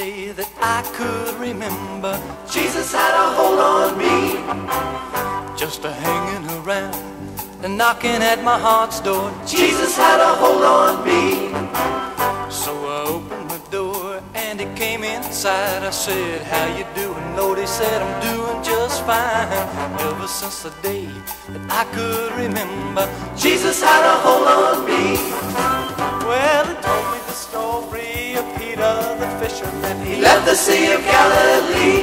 I could remember. Jesus had a hold on me. Just a hanging around and knocking at my heart's door. Jesus had a hold on me. So I opened the door and he came inside. I said, How you doing? Lord, he said, I'm doing just fine. Ever since the day that I could remember, Jesus had a hold on me. Sea of Galilee.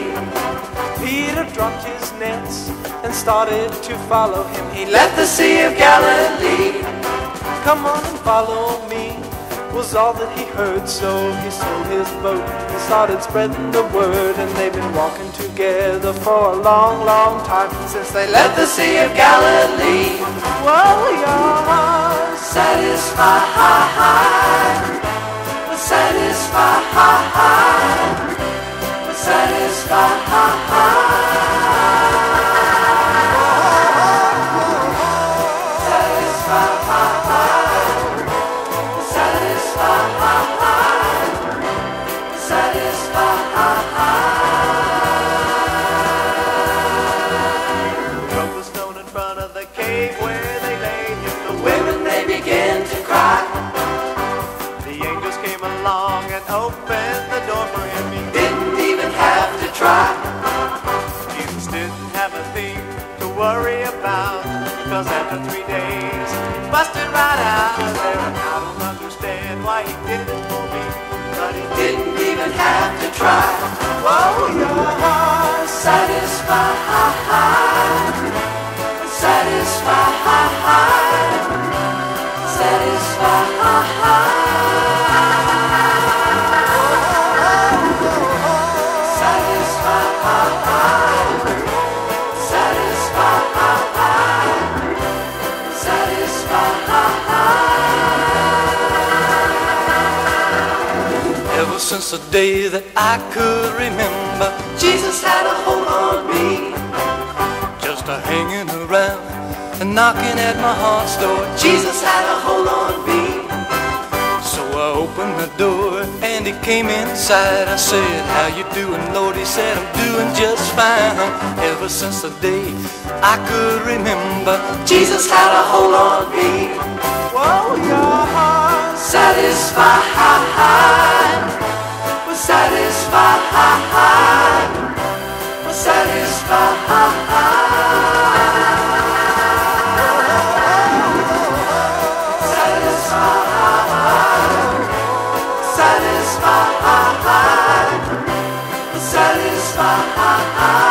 Peter dropped his nets and started to follow him. He Left the Sea of Galilee. Come on and follow me was all that he heard. So he sold his boat and started spreading the word. And they've been walking together for a long, long time since they Left the Sea of Galilee. Well, you're Satisfied. Satisfied. Busted right out of there. And I don't understand why he did it for me, Didn't even have to try. Whoa, you're Satisfied. Satisfied. Satisfied. Since the day that I could remember, Jesus had a hold on me. just a hanging around and knocking at my heart's door. Jesus had a hold on me. So I opened the door and he came inside. I said, How you doing, Lord? He said, I'm doing just fine. Ever since the day I could remember, Jesus had a hold on me. whoa, your heart Satisfied. Satisfied. Satisfied. Satisfied.